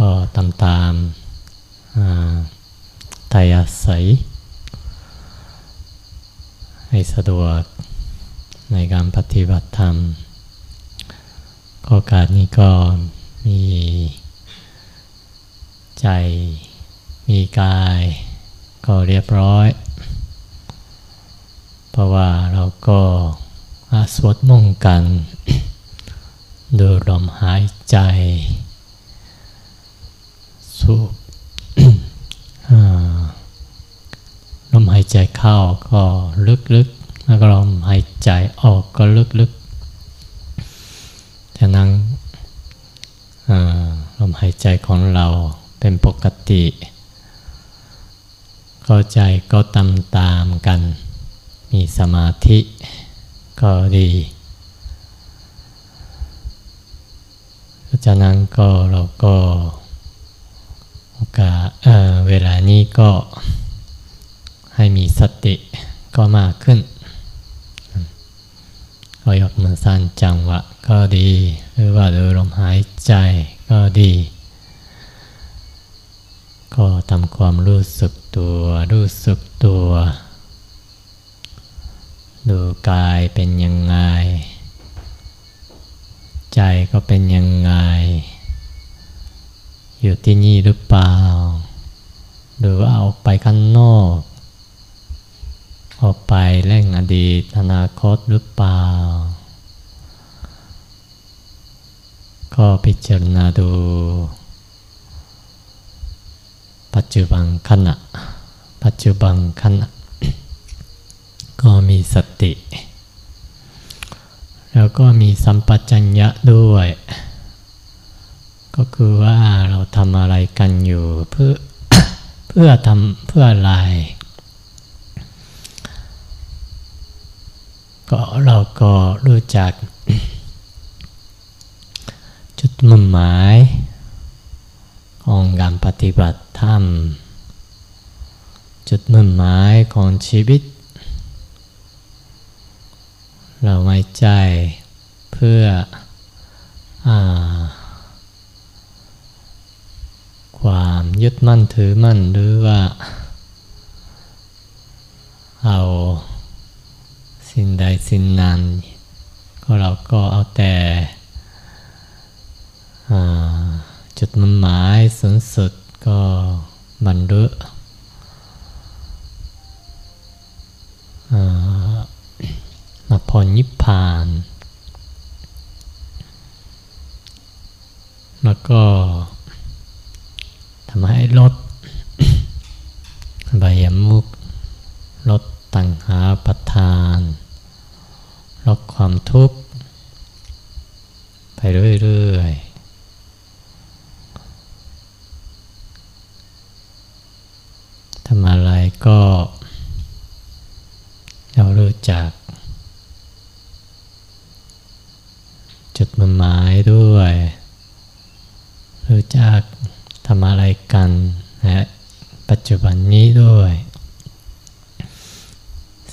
ก็ตามตามทายาศัย ให้สะดวกในการปฏิบัติธรรมโอกาสนี้ก็มีใจ มีกาย ก็เรียบร้อย เพราะว่าเราก็อาสวดมนต์กัน ดูลมหายใจ สูบลมหายใจเข้าก็ลึกๆแล้วก็ลมหายใจออกก็ลึกๆฉะนั้นลมหายใจของเราเป็นปกติก็ใจก็ตามตามกัน มีสมาธิก็ดีจากนั้นก็เราก็ กาสเเวลานี้ก็ให้มีสติก็มากขึ้นก็ยกมือสั้นจังหวะก็ดี หรือว่าดูลมหายใจก็ดี ก็ทำความรู้สึกตัว รู้สึกตัว ดูกายเป็นยังไง ใจก็เป็นยังไง อยู่ที่นี่หรือเปล่า หรือว่าเอาไปข้างนอกออกไปเร่งอดีตอนาคตหรือเปล่า ก็พิจารณาดู ปัจจุบันขณะ ปัจจุบันขณะ ก็มีสติ แล้วก็มีสัมปชัญญะด้วย ก็คือว่าเราทำอะไรกันอยู่เพื่อเพื่อทำเพื่ออะไร ก็เราก็รู้จัก จุดมุ่งหมายของการปฏิบัติธรรม จุดมุ่งหมายของชีวิต เราไม่ใจเพื่ออ่า ความยึดมั่นถือมั่นหรือว่า เอาสิ่งใดสิ่งนั้นก็เราก็เอาแต่จุดมุ่งหมายสูงสุดก็บรรลุมาพรนิพพาน แล้วก็ทำให้ลดใบยมุกลดตังหาประทานลดความทุกข์ ไปเรื่อยๆทำอะไรก็เรารู้จักจุดมุ่งหมายด้วยรู้จักทำอะไรกันนะปัจจุบันนี้ด้วย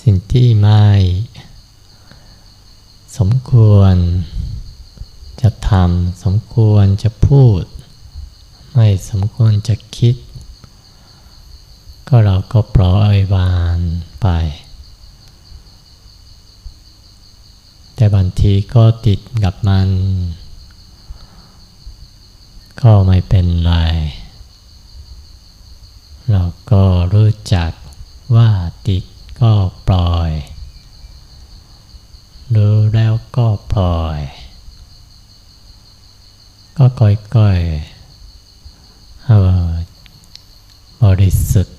สิ่งที่ไม่สมควรจะทำสมคว รจะพูด ไม่สมควรจะคิด ก็เราก็ปล่อยวางไป แต่บางทีก็ติดกับมัน ก็ไม่เป็นไร เราก็รู้จักว่าติดก็ปล่อย รู้แล้วก็ปล่อย ก็ค่อยๆเอาบริสุทธิ์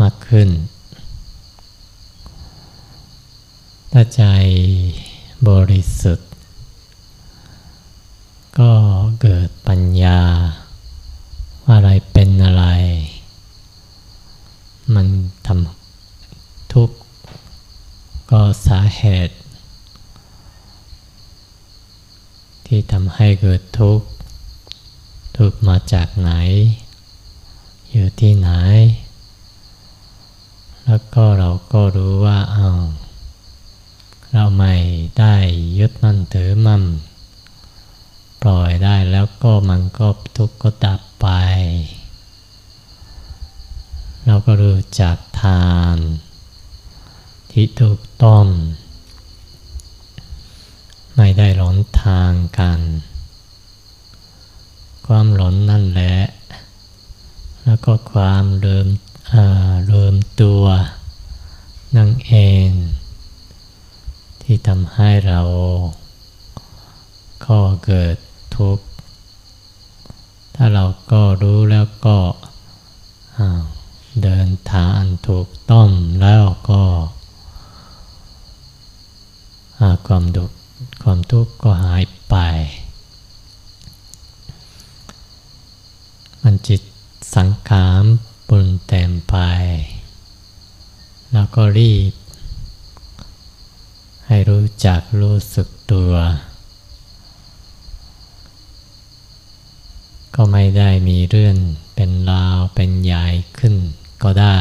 มากขึ้น ถ้าใจบริสุทธิ์ ก็เกิดปัญญาอะไรเป็นอะไร มันทำทุกข์ก็สาเหตุ ที่ทำให้เกิดทุกข์ทุกข์มาจากไหน อยู่ที่ไหน แล้วก็เราก็รู้ว่าอ้าวเราไม่ได้ยึดมั่นถือมั่นปล่ ล่อยได้แล้วก็มันก็ทุกข์ก็ดับไป เราก็รู้จักทาน ที่ถูกต้อง ไม่ได้หลงทางกัน ความหลงนั่นแหละ แล้วก็ความเริ่มเริ่มตัวนั่งเอง ที่ทำให้เราก็เกิดทุกข์ ถ้าเราก็รู้แล้วก็เดินทางถูกต้องแล้วก็ความดุความทุกข์ก็หายไป มันจิตสังขารปุนเต็มไป แล้วก็รีบ ให้รู้จักรู้สึกตัว ก็ไม่ได้มีเรื่องเป็นราวเป็นใหญ่ขึ้นก็ได้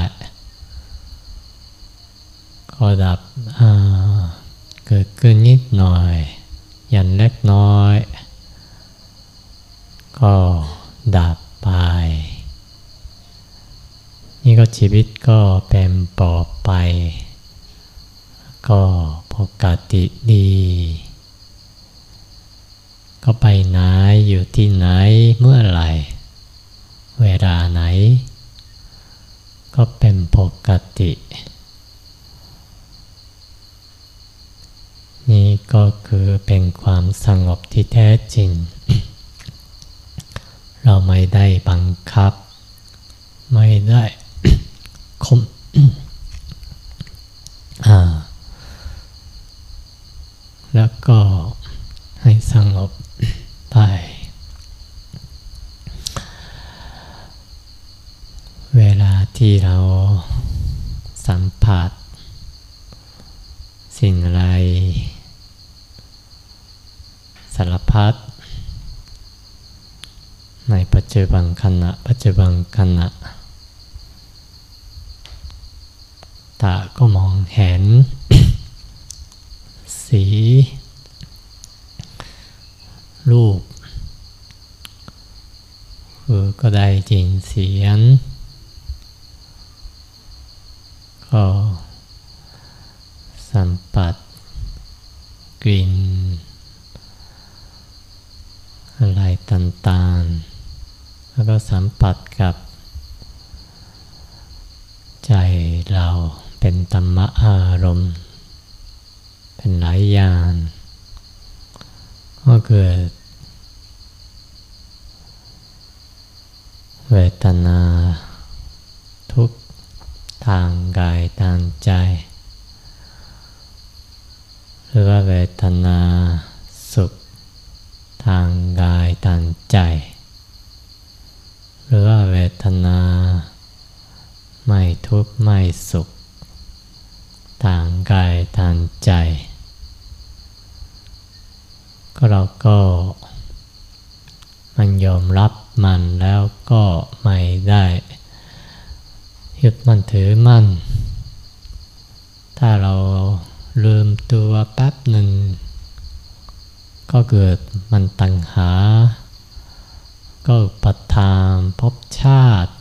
ก็ดับเกิดขึ้นนิดหน่อย ยันเล็กน้อย ก็ดับไป นี่ก็ชีวิตก็เป็นปอบไป ก็ปกติดี ก็ไปไหนอยู่ที่ไหนเมื่อไหร่ เวลาไหน ก็เป็นปกติ นี่ก็คือเป็นความสงบที่แท้จริง เราไม่ได้บังคับ ไม่ได้คมแล้วก็ ให้สงบไป เวลาที่เราสัมผัส สิ่งอะไร สารพัดในปัจจุบันขณะ ปัจจุบันขณะตาก็มองเห็น สี รูปก็ได้ยินเสียงก็สัมผัสกลิ่นอะไรต่างๆ แล้วก็สัมผัสกับใจเราเป็นธรรมะอารมณ์ เป็นหลายอย่างก็เกิดเวทนาทุกทางกายทางใจ หรือว่าเวทนาสุข ทางกายทางใจ หรือว่าเวทนา ไม่ทุกข์ไม่สุข ทางกายทางใจ ก็เราก็มันยอมรับมันแล้วก็ไม่ได้ยึดมันถือมันถ้าเราลืมตัวแป๊บหนึ่ง ก็เกิดมันตังหา ก็ปัทามพบชาติ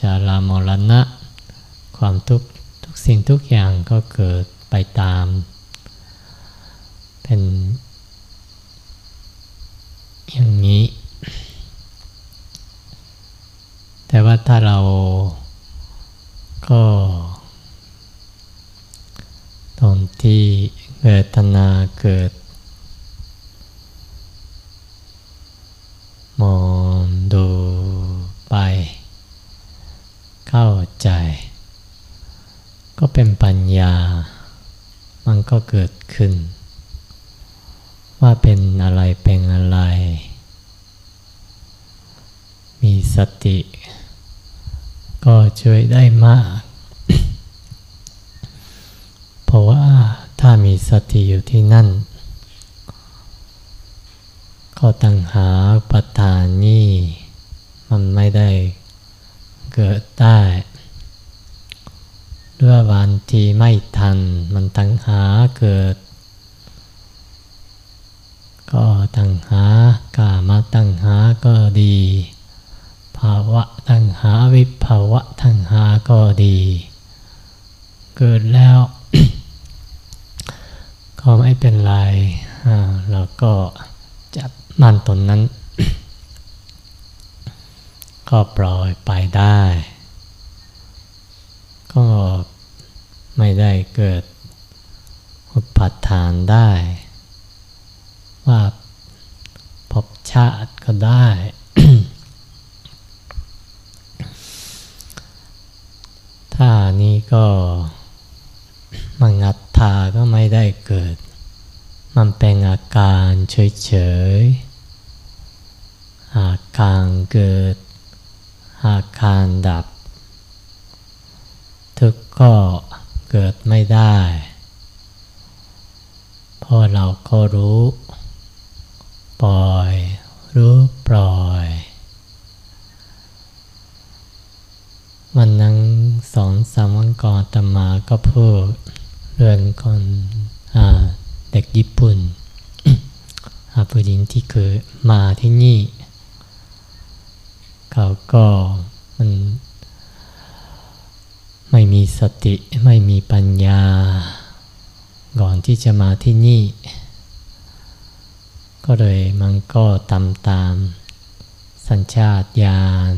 จารามรณะ ความทุกทุกสิ่งทุกอย่างก็เกิดไปตาม เป็นอย่างนี้ แต่ว่าถ้าเราก็ ตอนที่เวทนาเกิด มองดูไป เข้าใจ ก็เป็นปัญญา มันก็เกิดขึ้นว่าเป็นอะไรเป็นอะไร มีสติ ก็ช่วยได้มาก เพราะว่าถ้ามีสติอยู่ที่นั่น ก็ตั้งหาปัฏฐานนี่มันไม่ได้เกิดได้เรื่อวันที่ไม่ทัน มันตั้งหาเกิด ก็ตั้งหากามตั้งหาก็ดี ภาวะตัณหาวิภาวะตัณหาก็ดี เกิดแล้ว ก็ไม่เป็นไรเราก็ จับมันตนนั้น ก็ปล่อยไปได้ ก็ไม่ได้เกิดอุปัฏฐานได้ ว่าพบชาติก็ได้ ถ้านี้ก็มังัตถาก็ไม่ได้เกิด มันเป็นอาการ เฉยๆอากางเกิด อาการดับ ทุกก็เกิดไม่ได้เพราะเราก็รู้ ปล่อย รู้ปล่อยวันนั้นสองสามวันก่อนตมาก็พูดเรื่องคนเด็กญี่ปุ่น ผู้หญิงที่เคยมาที่นี่ เขาก็มันไม่มีสติไม่มีปัญญา ก่อนที่จะมาที่นี่ ก็เลยมันก็ตามตามสัญชาตญาณ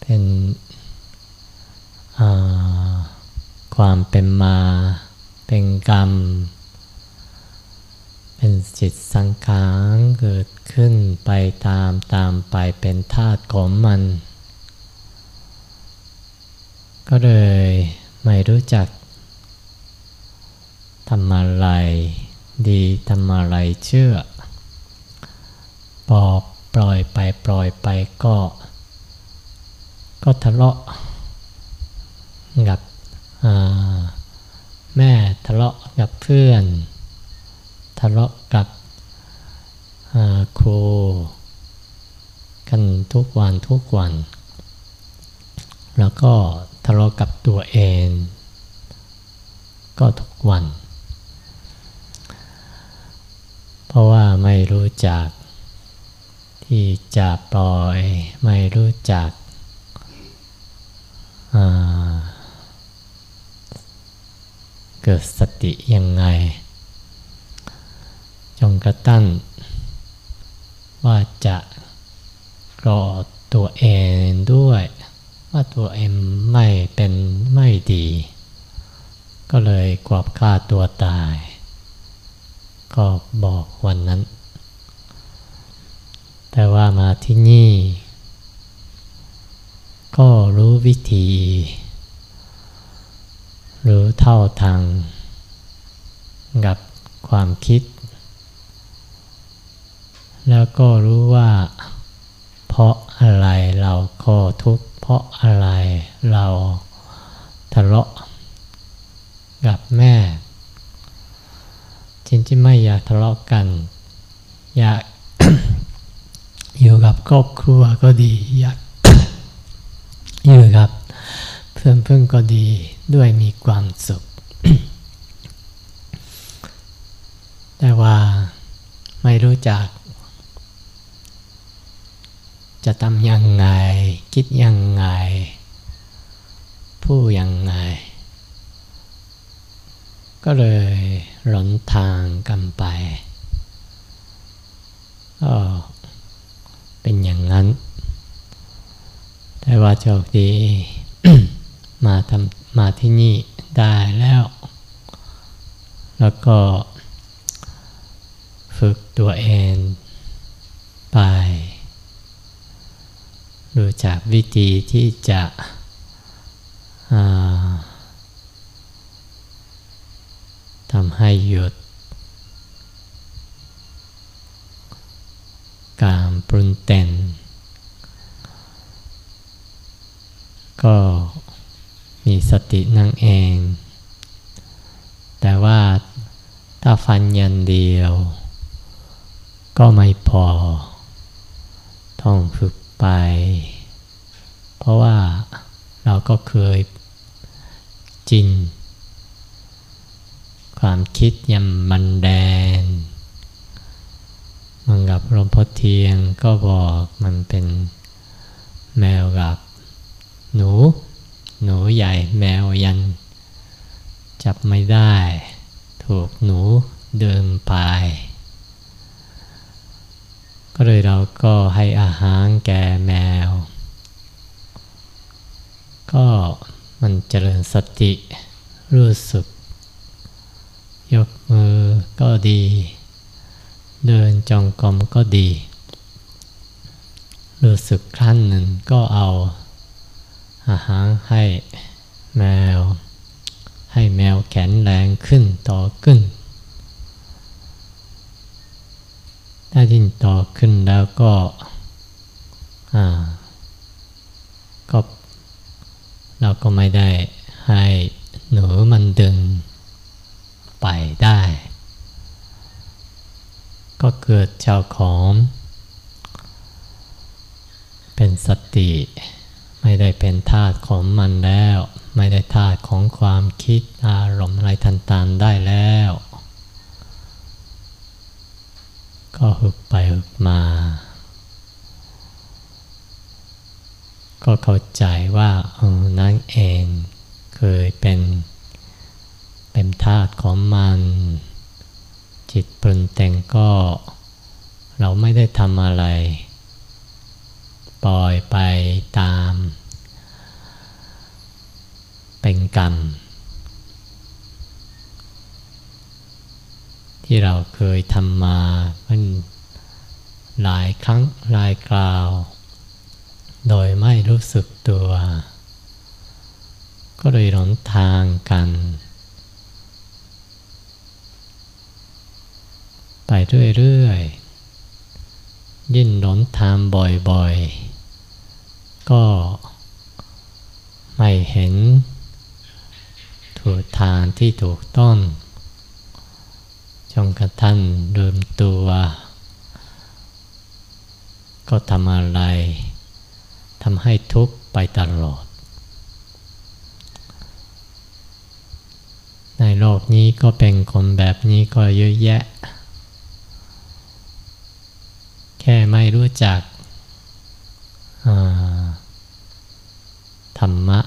เป็นความเป็นมา เป็นกรรม เป็นจิตสังขารเกิดขึ้นไปตามตามไปเป็นธาตุของมัน ก็เลยไม่รู้จักทำอะไรดีทำอะไรเชื่อปอบปล่อยไปปล่อยไปก็ ก็ทะเลาะกับแม่ทะเลาะกับเพื่อน ทะเลาะกับครูกันทุกวันทุกวัน แล้วก็ทะเลาะกับตัวเอง ก็ทุกวัน เพราะว่าไม่รู้จัก ที่จะปล่อยไม่รู้จักเกิดสติยังไง กระตั้นว่าจะกรอตัวเองด้วย ว่าตัวเองไม่เป็นไม่ดี ก็เลยกวบฆ่าตัวตาย ก็บอกวันนั้น แต่ว่ามาที่นี่ ก็รู้วิธี รู้เท่าทางกับความคิด แล้วก็รู้ว่า เพราะอะไรเราก็ทุกข์เพราะอะไรเราทะเลาะกับแม่ จริงๆไม่อยากทะเลาะกัน อยากอยู่กับครอบครัวก็ดี อยากอยู่กับเพื่อนเพื่อนก็ดีด้วยมีความสุข แต่ว่าไม่รู้จัก จะทำยังไง คิดยังไง ผู้ยังไง ก็เลยหลนทางกันไปก็เป็นอย่างนั้น แต่ว่าโชคดีมาทำมาที่นี่ได้แล้ว แล้วก็ฝึกตัวเองไป รู้จักวิธีที่จะทำให้หยุด การปรุงแต่งก็มีสตินั่งเอง แต่ว่าถ้าฟันยันเดียว ก็ไม่พอ ต้องฝึก ไป เพราะว่าเราก็เคยจินความคิดยำมันแดนมมือนกับลวงพ่อเทียนก็บอกมันเป็นแมวกับหนู หนูใหญ่แมวยัน จับไม่ได้ ถูกหนูเดินไป ก็เลยเราก็ให้อาหารแก่แมว ก็มันเจริญสติรู้สึก ยกมือก็ดี เดินจองกรมก็ดี รู้สึกครั้นหนึ่งก็เอา อาหารให้แมว ให้แมวแข็งแรงขึ้นต่อขึ้น ถ้ายิ่งต่อขึ้นแล้วก็อ่าก็ เราก็ไม่ได้ให้หนูมันดึงไปได้ ก็เกิดเจ้าของ เป็นสติ ไม่ได้เป็นทาสของมันแล้ว ไม่ได้ทาสของความคิดอารมณ์อะไรทันตางๆได้แล้ว ก็หึกไปหึกมา ก็เข้าใจว่าออนั่นเองเคยเป็นเป็นธาตุของมัน จิตปรุงแต่งก็ เราไม่ได้ทำอะไร ปล่อยไปตาม เป็นกรรม ที่เราเคยทำมามันหลายครั้งหลายคราว โดยไม่รู้สึกตัว ก็เลยหลงทางกัน ไปเรื่อยๆ ยิ่งหลงทางบ่อยๆ ก็ไม่เห็นถูกทางที่ถูกต้อง นกระทั่งลืมตัว ก็ทำอะไรทำให้ทุกข์ไปตลอด ในโลกนี้ก็เป็นคนแบบนี้ก็เยอะแยะ แค่ไม่รู้จักธรรมะ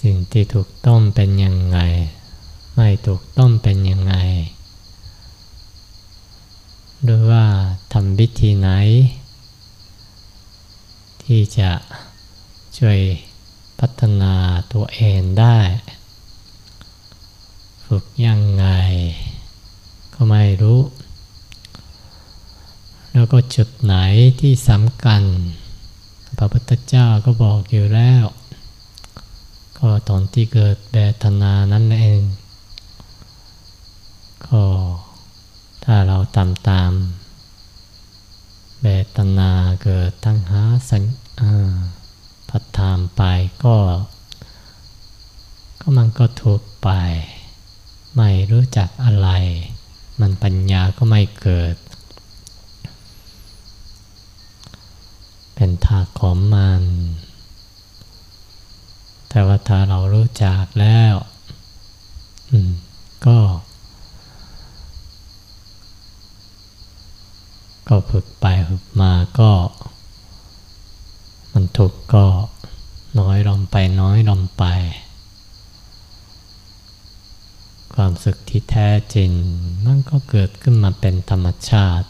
สิ่งที่ถูกต้องเป็นยังไง ไม่ถูกต้องเป็นยังไงหรือว่าทำวิธีไหน ที่จะช่วยพัฒนาตัวเองได้ ฝึกยังไง ก็ไม่รู้ แล้วก็จุดไหนที่สำคัญพระพุทธเจ้าก็บอกอยู่แล้ว ก็ตอนที่เกิดเวทนานั้นเอง ก็ถ้าเราตามตามเวทนาเกิดตั้งหาสัญพัฒามไปก็ ก็มันก็ทุกไป ไม่รู้จักอะไร มันปัญญาก็ไม่เกิด เป็นทาของมัน แต่ว่าถ้าเรารู้จักแล้ว ก็ฝึกไปฝึกมาก็ มันถูกก็น้อยลงไปน้อยลงไป ความสึกที่แท้จริงมันก็เกิดขึ้นมาเป็นธรรมชาติ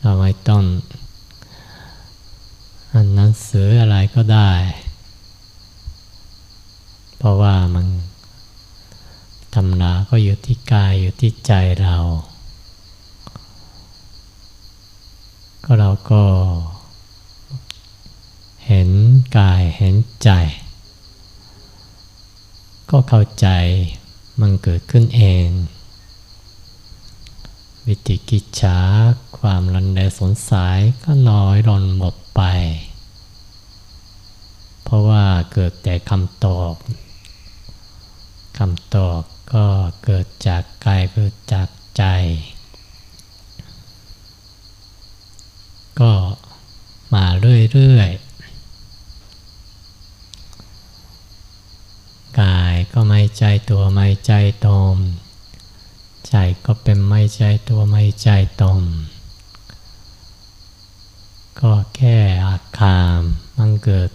เราไม่ต้องอ่านหนังสืออะไรก็ได้ เพราะว่ามันธรรมนาก็อยู่ที่กายอยู่ที่ ใจเรา ก็เราก็ เห็นกายเห็นใจ ก็เข้าใจมันเกิดขึ้นเอง วิติกิจฉาความรันแรสงสัยก็น้อยลงหมดไป เพราะว่าเกิดแต่คำตอบ คำตอบก็เกิดจากกายเกิดจากใจ ก็มาเรื่อยๆ กายก็ไม่ใจตัวไม่ใจตม ใจก็เป็นไม่ใจตัวไม่ใจตนก็แค่อาการมันเกิด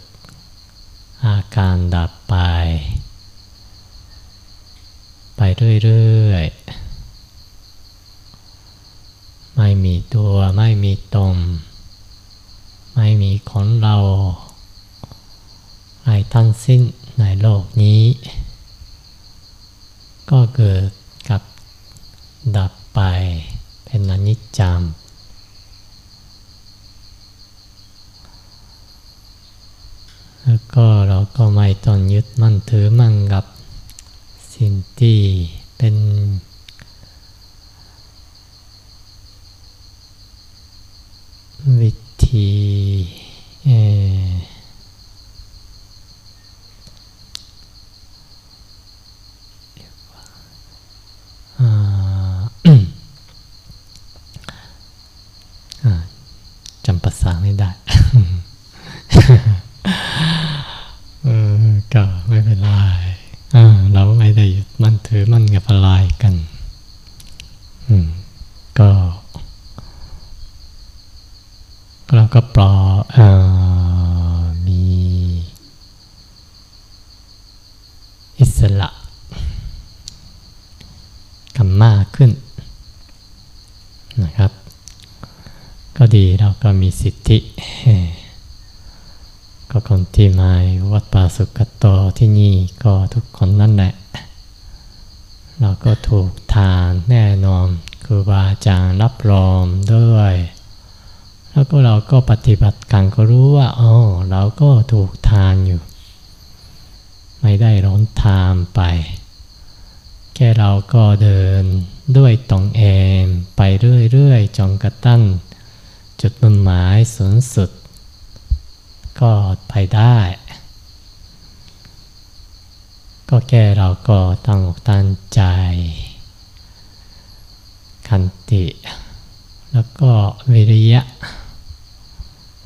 อาการดับไป เรื่อยๆ ไม่มีตัวไม่มีตนไม่มีของเราอะไรทั้งสิ้นในโลกนี้ ก็เกิดกับดับไปเป็นอนิจจังแล้วก็เราก็ไม่ต้องยึดมั่นถือมั่นกับ สิ่งที่เป็นวิธีจำภาษาไม่ได้เออก็ไม่เป็นไรเราไม่ได้ยึดมั่นถือมั่นกับอะไรกัน อืมก็เราก็ปลออมีอิสระกันมากขึ้นนะครับ ก็ดีเราก็ มีสิทธิ ก็คนที่มาวัดป่าสุกโตที่นี่ก็ทุกคนนั่นแหละ เราก็ถูกทานแน่นอนครูบาอาจารย์รับรองด้วย แล้วก็เราก็ปฏิบัติกันก็รู้ว่าอ๋อเราก็ถูกทานอยู่ ไม่ได้ร้อนทานไป แค่เราก็เดินด้วยตรงเองไปเรื่อยๆจนกระตั้น จุดมุ่งหมายสูงสุด ก็ไปได้ ก็แค่เราก็ตั้งอกตั้งใจ คันติ แล้วก็วิริยะ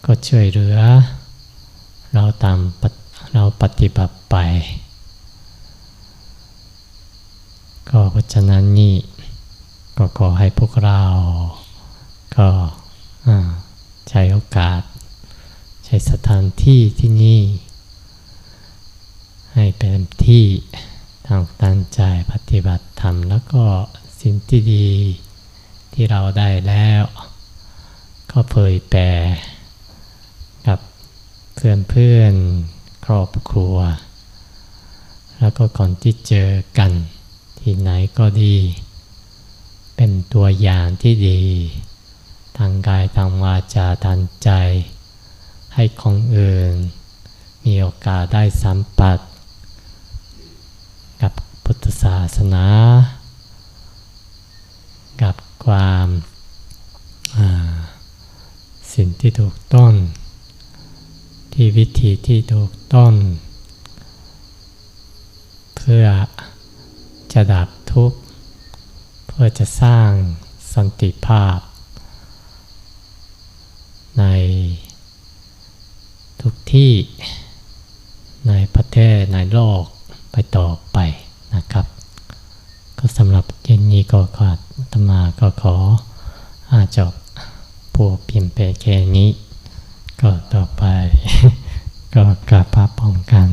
ก็ช่วยเหลือ เราตามเราปฏิบัติไป ก็เพราะฉะนั้นนี่ก็ขอให้พวกเรา ก็ ใช้โอกาส ใช้สถานที่ที่นี่ ให้เป็นที่ทางตั้งใจปฏิบัติธรรม แล้วก็สิ่งที่ดีที่เราได้แล้ว ก็เผยแผ่กับเพื่อนเพื่อนครอบครัว แล้วก็ก่อนที่เจอกันที่ไหนก็ดี เป็นตัวอย่างที่ดี ทางกายทางวาจาทางใจ ให้คนอื่น มีโอกาสได้สัมผัสกับพุทธศาสนา กับความสิ่งที่ถูกต้อง ที่วิธีที่ถูกต้อง เพื่อจะดับทุกข์ เพื่อจะสร้างสันติภาพ ใน ที่ในประเทศในโลกไปต่อไปนะครับ ก็สำหรับเย็นนี้ก็ขอธรรมาก็ขออาจบปูเปี่ยนไปแค่นี้ ก็ต่อไป ก็กลับพระพร้องกัน